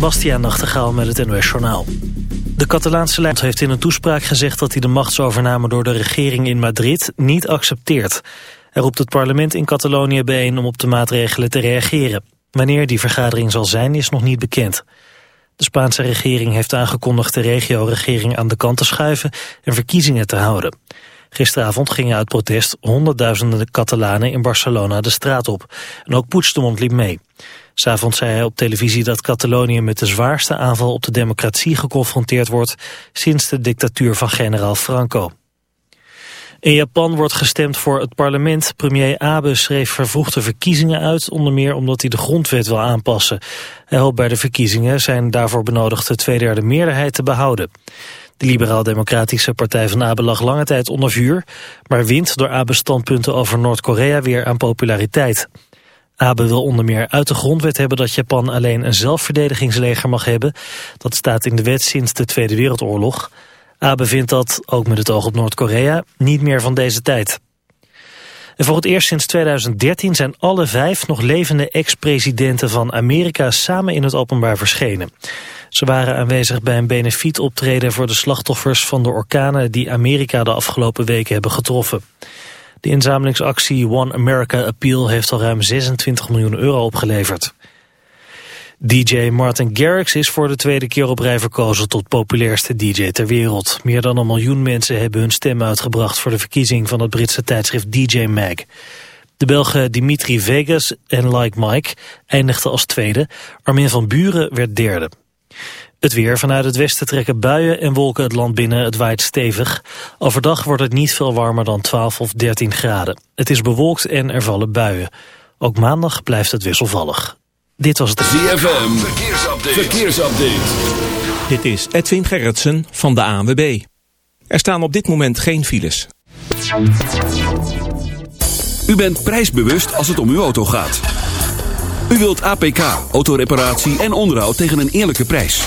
Bastiaan Nachtegaal met het NOS Journaal. De Catalaanse leider heeft in een toespraak gezegd dat hij de machtsovername door de regering in Madrid niet accepteert. Hij roept het parlement in Catalonië bijeen om op de maatregelen te reageren. Wanneer die vergadering zal zijn is nog niet bekend. De Spaanse regering heeft aangekondigd de regio-regering aan de kant te schuiven en verkiezingen te houden. Gisteravond gingen uit protest honderdduizenden Catalanen in Barcelona de straat op. En ook Puigdemont liep mee. S'avonds zei hij op televisie dat Catalonië met de zwaarste aanval op de democratie geconfronteerd wordt sinds de dictatuur van generaal Franco. In Japan wordt gestemd voor het parlement. Premier Abe schreef vervroegde verkiezingen uit, onder meer omdat hij de grondwet wil aanpassen. Hij hoopt bij de verkiezingen zijn daarvoor benodigde tweederde meerderheid te behouden. De liberaal-democratische partij van Abe lag lange tijd onder vuur, maar wint door Abe's standpunten over Noord-Korea weer aan populariteit. Abe wil onder meer uit de grondwet hebben dat Japan alleen een zelfverdedigingsleger mag hebben. Dat staat in de wet sinds de Tweede Wereldoorlog. Abe vindt dat, ook met het oog op Noord-Korea, niet meer van deze tijd. En voor het eerst sinds 2013 zijn alle vijf nog levende ex-presidenten van Amerika samen in het openbaar verschenen. Ze waren aanwezig bij een benefietoptreden voor de slachtoffers van de orkanen die Amerika de afgelopen weken hebben getroffen. De inzamelingsactie One America Appeal heeft al ruim 26 miljoen euro opgeleverd. DJ Martin Garrix is voor de tweede keer op rij verkozen tot populairste DJ ter wereld. Meer dan een miljoen mensen hebben hun stem uitgebracht voor de verkiezing van het Britse tijdschrift DJ Mag. De Belgen Dimitri Vegas en Like Mike eindigden als tweede. Armin van Buren werd derde. Het weer vanuit het westen trekken buien en wolken het land binnen. Het waait stevig. Overdag wordt het niet veel warmer dan 12 of 13 graden. Het is bewolkt en er vallen buien. Ook maandag blijft het wisselvallig. Dit was het... ZFM, verkeersupdate. verkeersupdate. Dit is Edwin Gerritsen van de ANWB. Er staan op dit moment geen files. U bent prijsbewust als het om uw auto gaat. U wilt APK, autoreparatie en onderhoud tegen een eerlijke prijs.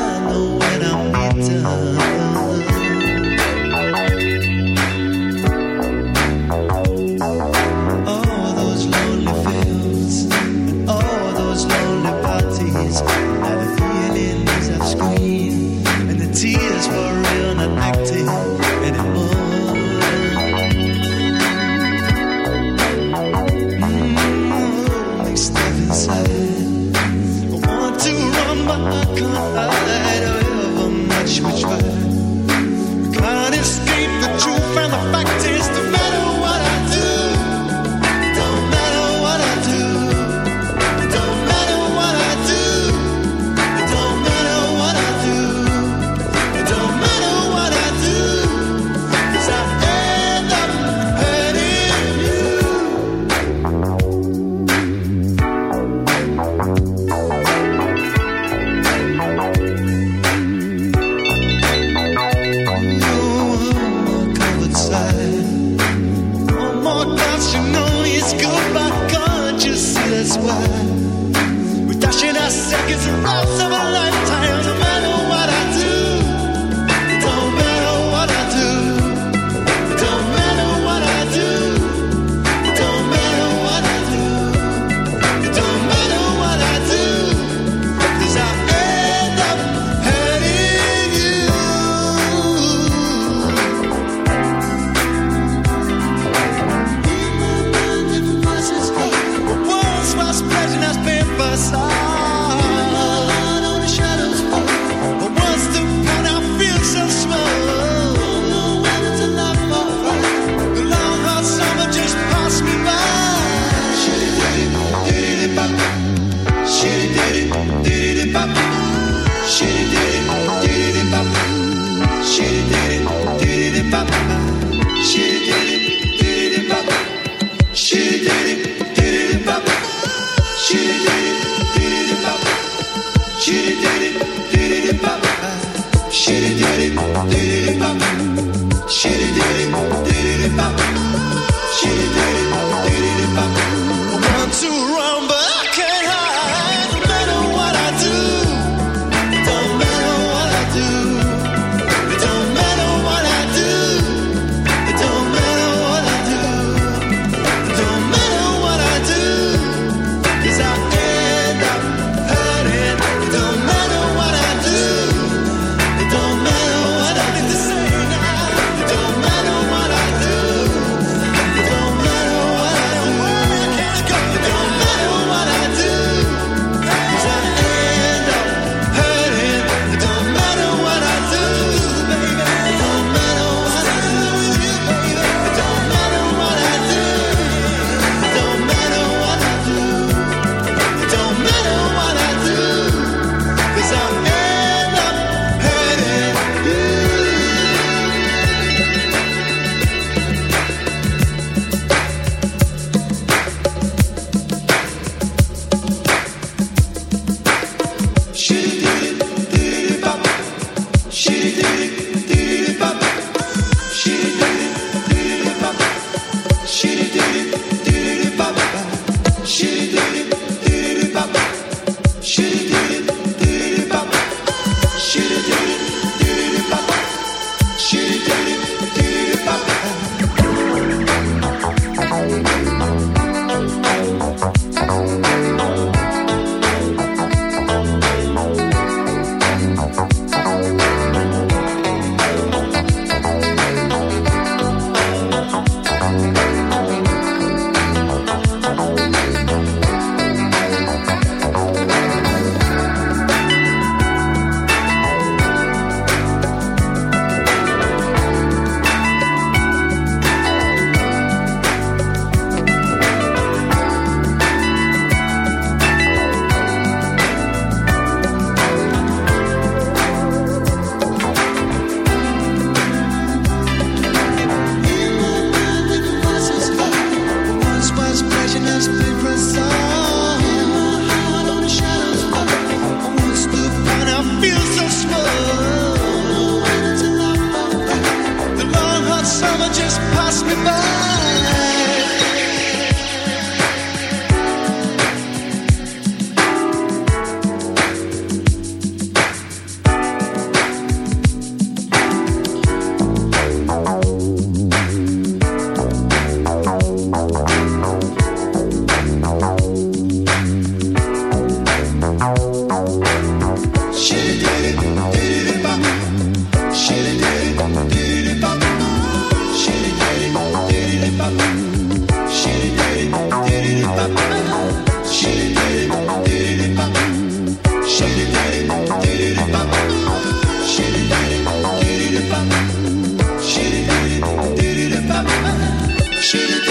she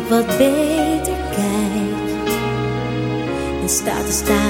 ik wat beter kijk en staat te staan.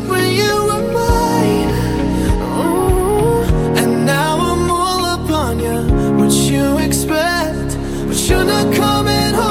you expect, but you're not coming home.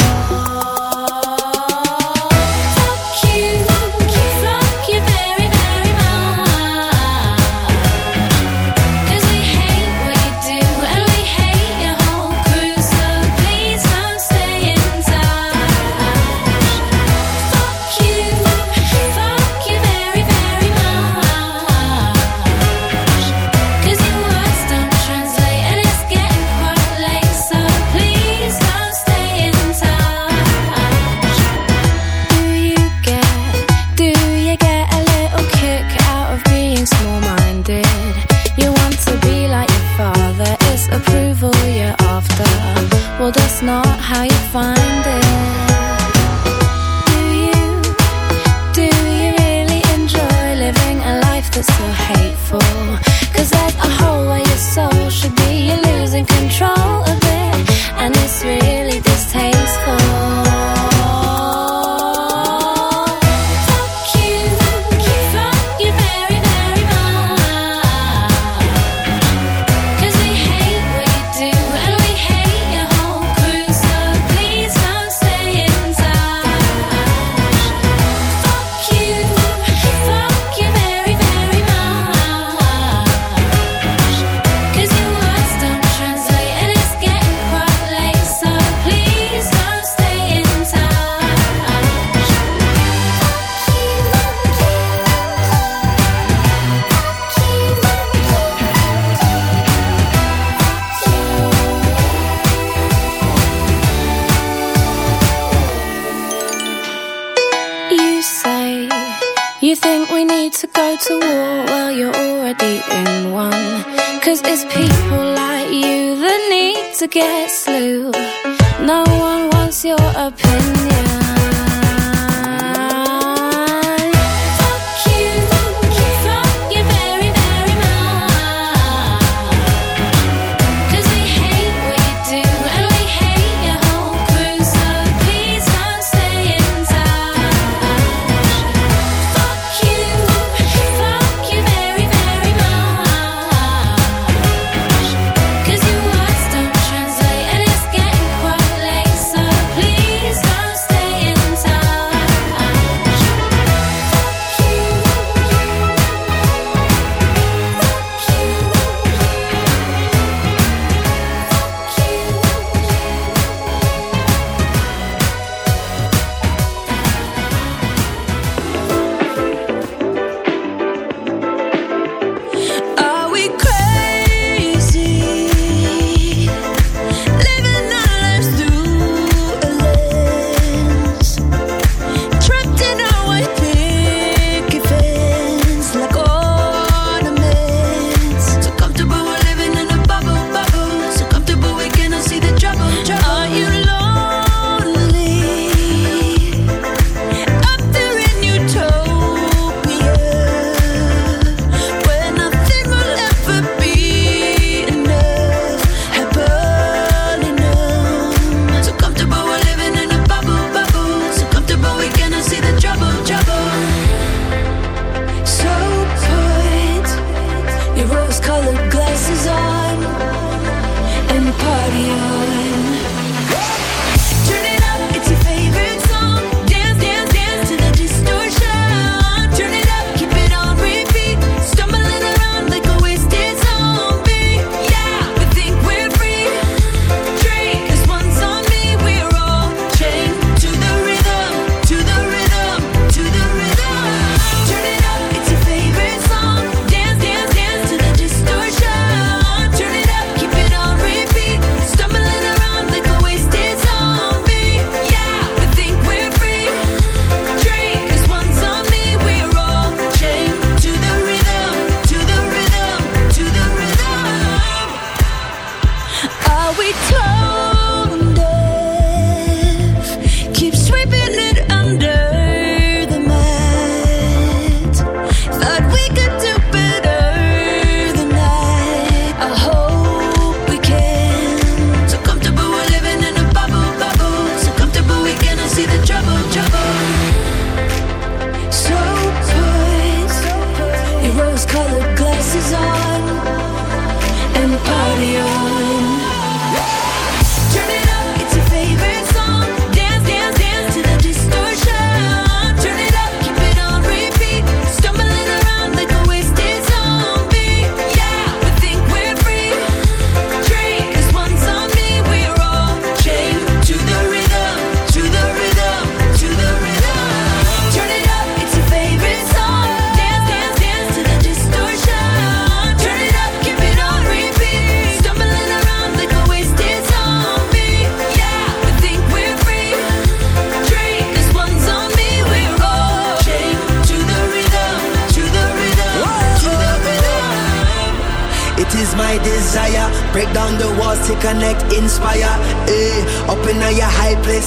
Wants your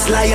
place,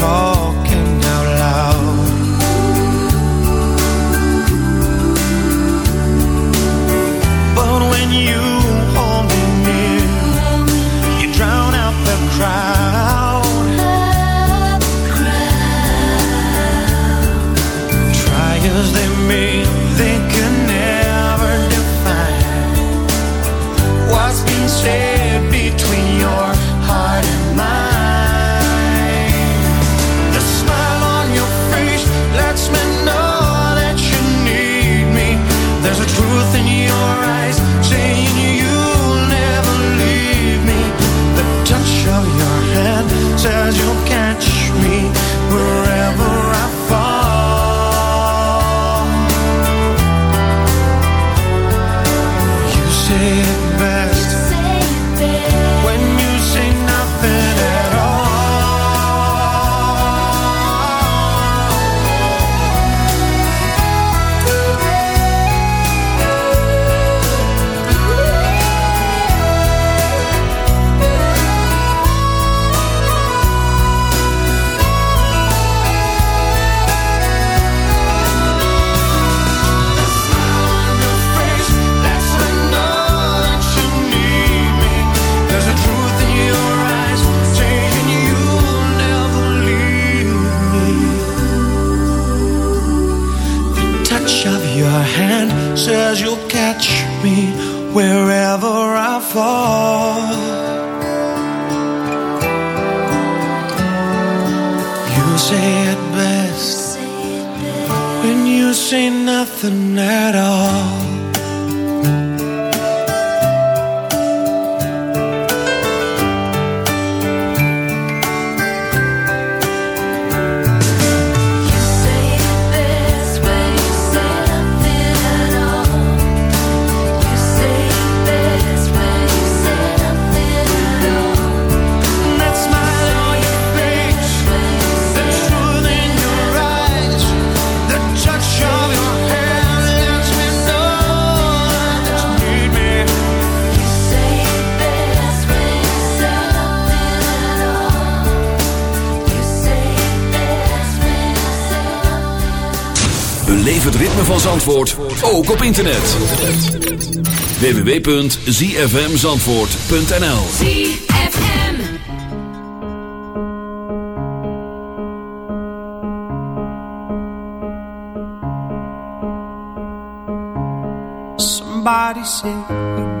talking out loud. But when you Beleef het ritme van Zandvoort, ook op internet. www.zfmzandvoort.nl Somebody said you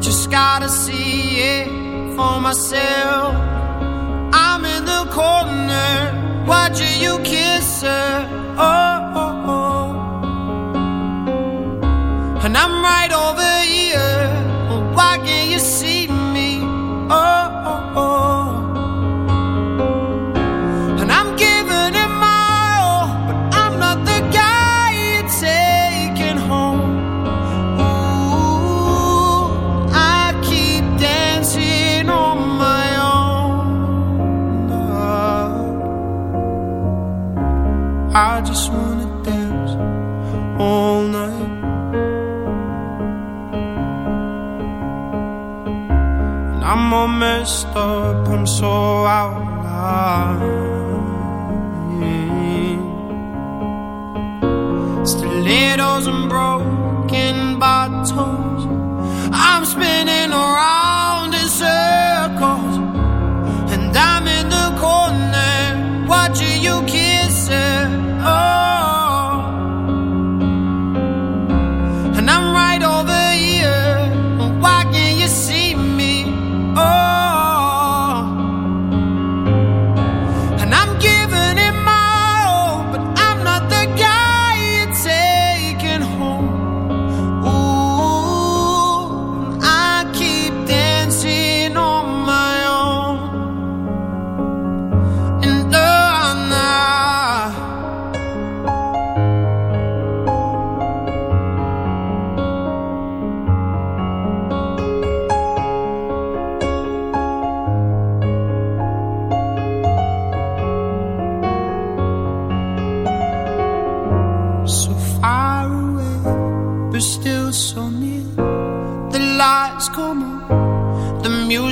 just gotta see it for myself. I'm in the corner, watching you kiss her. Oh, oh, oh. and I'm right over here. Well, why can't you see me? Oh, oh, oh. All night. And I'm all messed up, I'm so out of line. Stilettos and broken bottles. I'm spinning around in circles. And I'm in the corner watching you kiss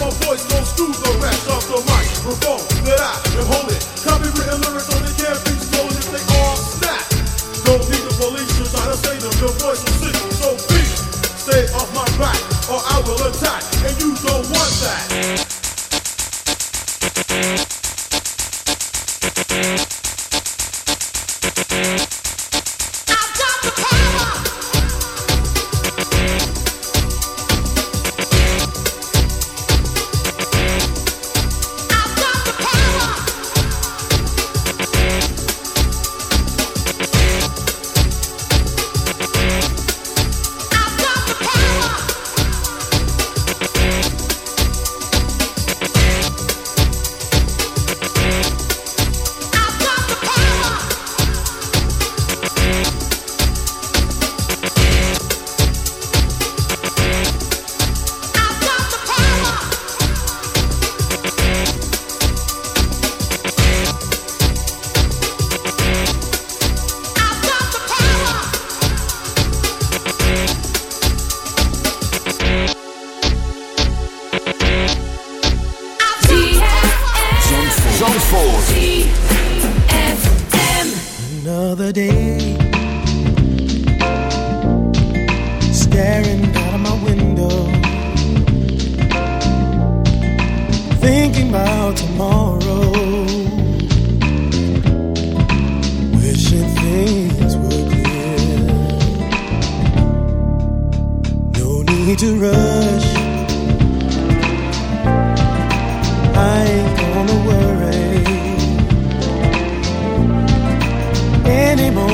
My voice goes through the rest of the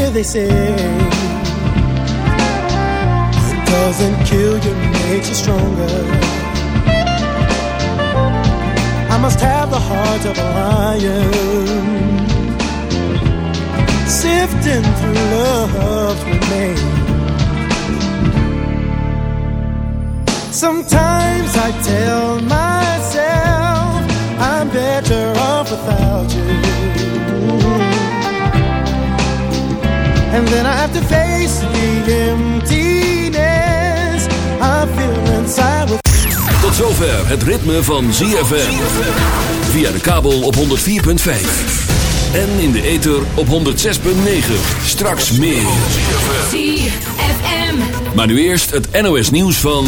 Hear they say what doesn't kill you makes you stronger. I must have the heart of a lion. Sifting through love's remains. Sometimes I tell myself I'm better off without you. And then I have to face the emptiness I feel inside with. Tot zover het ritme van ZFM. Via de kabel op 104.5. En in de ether op 106.9. Straks meer. ZFM. Maar nu eerst het NOS nieuws van...